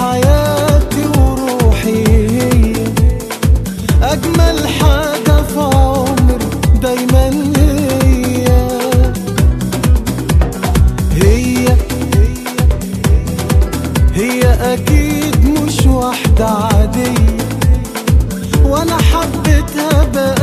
حياتي وروحي. هي أجمل حاجة في عمري دايما هي. هي. هي أكيد مش واحدة عادية. وأنا حبيتها بقى